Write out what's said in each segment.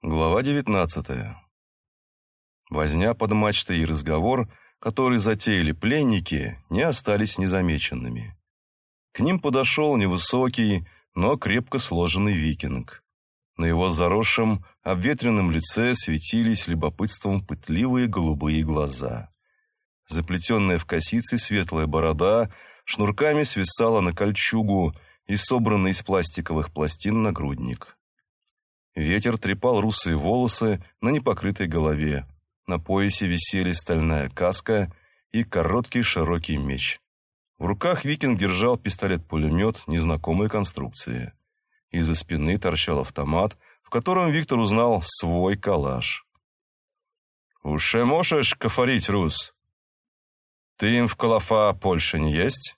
Глава 19. Возня под мачтой и разговор, который затеяли пленники, не остались незамеченными. К ним подошел невысокий, но крепко сложенный викинг. На его заросшем, обветренном лице светились любопытством пытливые голубые глаза. Заплетенная в косицы светлая борода шнурками свисала на кольчугу и собранный из пластиковых пластин нагрудник. Ветер трепал русые волосы на непокрытой голове. На поясе висели стальная каска и короткий широкий меч. В руках викинг держал пистолет-пулемет незнакомой конструкции. Из-за спины торчал автомат, в котором Виктор узнал свой калаш. «Уше можешь кафарить, Рус? Ты им в Калафа Польша не есть?»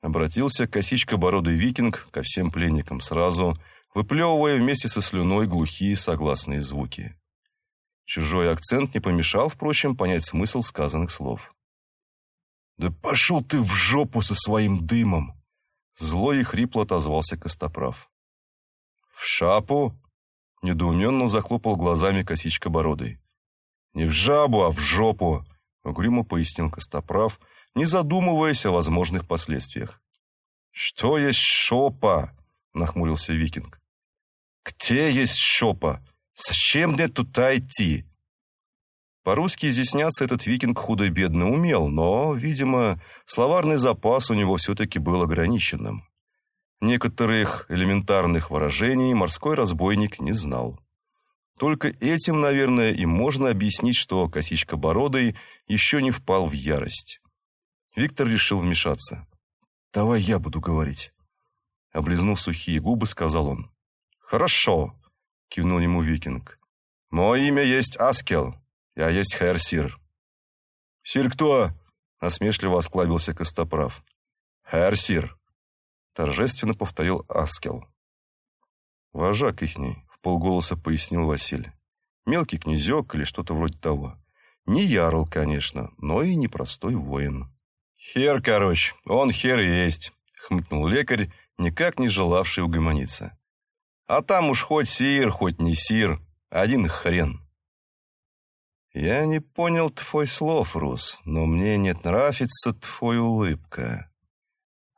Обратился косичка-бородый викинг ко всем пленникам сразу – выплевывая вместе со слюной глухие согласные звуки. Чужой акцент не помешал, впрочем, понять смысл сказанных слов. «Да пошел ты в жопу со своим дымом!» Зло и хрипло отозвался Костоправ. «В шапу?» — недоуменно захлопал глазами косичка бородой. «Не в жабу, а в жопу!» — угрюмо пояснил Костоправ, не задумываясь о возможных последствиях. «Что есть шопа?» — нахмурился викинг. «Где есть шопа? Зачем мне туда идти?» По-русски изъясняться этот викинг худо-бедно умел, но, видимо, словарный запас у него все-таки был ограниченным. Некоторых элементарных выражений морской разбойник не знал. Только этим, наверное, и можно объяснить, что косичка Бородой еще не впал в ярость. Виктор решил вмешаться. «Давай я буду говорить». Облизнув сухие губы, сказал он. «Хорошо», — кивнул ему викинг. «Мое имя есть Аскел, я есть Херсир». «Сир кто?» — насмешливо осклабился Костоправ. «Херсир», — торжественно повторил Аскел. «Вожак ихний», — в полголоса пояснил Василий. «Мелкий князек или что-то вроде того. Не ярл, конечно, но и непростой воин». «Хер, короче, он хер и есть», — хмыкнул лекарь, никак не желавший угомониться. А там уж хоть сир, хоть не сир, один хрен. Я не понял твой слов, Рус, но мне не нравится твоя улыбка.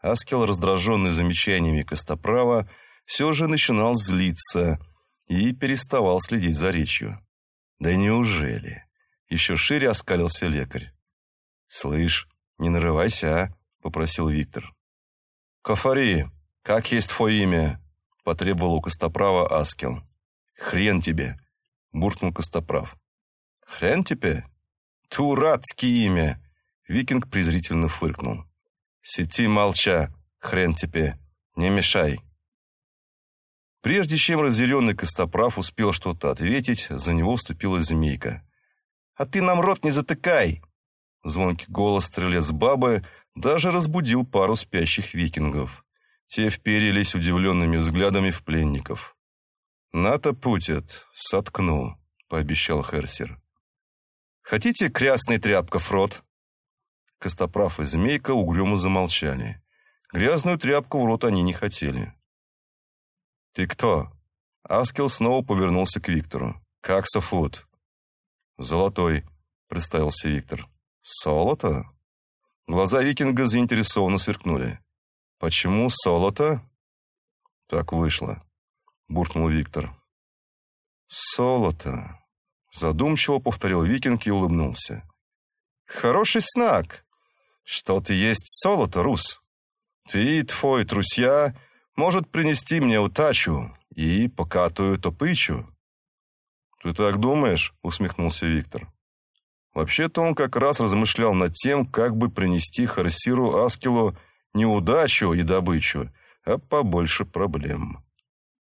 Аскел, раздраженный замечаниями Костоправа, все же начинал злиться и переставал следить за речью. Да неужели? Еще шире оскалился лекарь. «Слышь, не нарывайся, а?» — попросил Виктор. «Кафари, как есть твое имя?» Потребовал у Костоправа Аскел. «Хрен тебе!» – буркнул Костоправ. «Хрен тебе? Туратское имя!» Викинг презрительно фыркнул. «Сети молча, хрен тебе, не мешай!» Прежде чем разъяренный Костоправ успел что-то ответить, за него вступила змейка. «А ты нам рот не затыкай!» Звонкий голос стрелец бабы даже разбудил пару спящих викингов. Те вперились удивленными взглядами в пленников. «Ната путит, соткну», — пообещал Херсер. «Хотите крясный тряпка, Фрод?» Костоправ и Змейка угрюмо замолчали. Грязную тряпку в рот они не хотели. «Ты кто?» Аскел снова повернулся к Виктору. «Как Софут?» «Золотой», — представился Виктор. «Солото?» Глаза викинга заинтересованно сверкнули. «Почему солото?» «Так вышло», — буркнул Виктор. «Солото», — задумчиво повторил Викинг и улыбнулся. «Хороший знак. Что ты есть солото, Рус. Ты и твой трусья может принести мне утачу и покатую топычу». «Ты так думаешь?» — усмехнулся Виктор. Вообще-то он как раз размышлял над тем, как бы принести Харсиру Аскелу не удачу и добычу, а побольше проблем.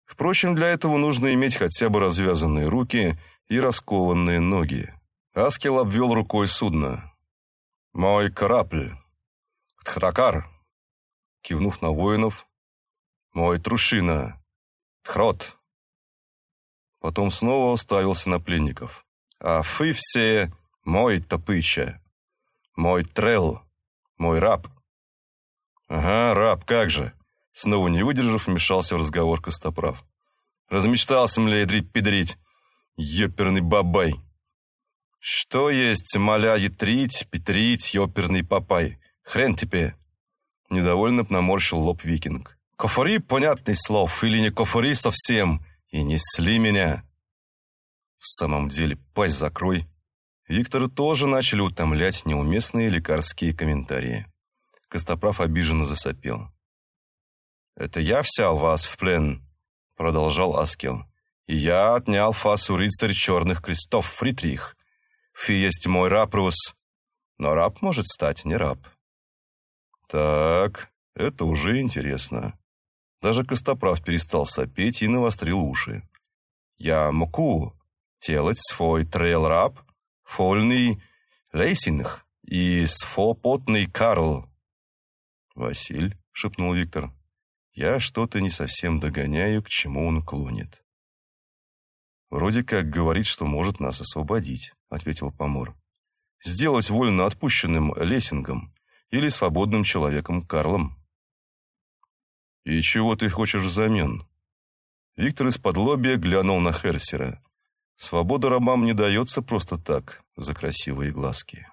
Впрочем, для этого нужно иметь хотя бы развязанные руки и раскованные ноги. Аскел обвел рукой судно. «Мой корабль. Тхракар!» Кивнув на воинов. «Мой трушина. Хрот!» Потом снова уставился на пленников. «А вы все мой топыча, мой трел, мой раб». «Ага, раб, как же!» Снова не выдержав, вмешался в разговор Костоправ. «Размечтался, мля, ядрить-педрить. Ёперный бабай. Что есть маля ятрить, петрить, ёперный папай? Хрен тебе. Недовольно наморщил лоб викинг. Кофори понятный слов или не кофори совсем, и несли меня. В самом деле, пасть закрой. Виктора тоже начали утомлять неуместные лекарские комментарии. Костоправ обиженно засопел. «Это я взял вас в плен», — продолжал Аскел. «И я отнял фас у рыцарь черных крестов, Фритрих. Фи есть мой раб Рус, но раб может стать не раб». «Так, это уже интересно». Даже Костоправ перестал сопеть и навострил уши. «Я могу делать свой трэль-раб, фольный лейсинг и свободный Карл». «Василь», — шепнул Виктор, — «я что-то не совсем догоняю, к чему он клонит». «Вроде как говорит, что может нас освободить», — ответил Помор. «Сделать вольно отпущенным лессингом или свободным человеком Карлом». «И чего ты хочешь взамен?» Виктор из-под лобья глянул на Херсера. «Свобода рабам не дается просто так, за красивые глазки».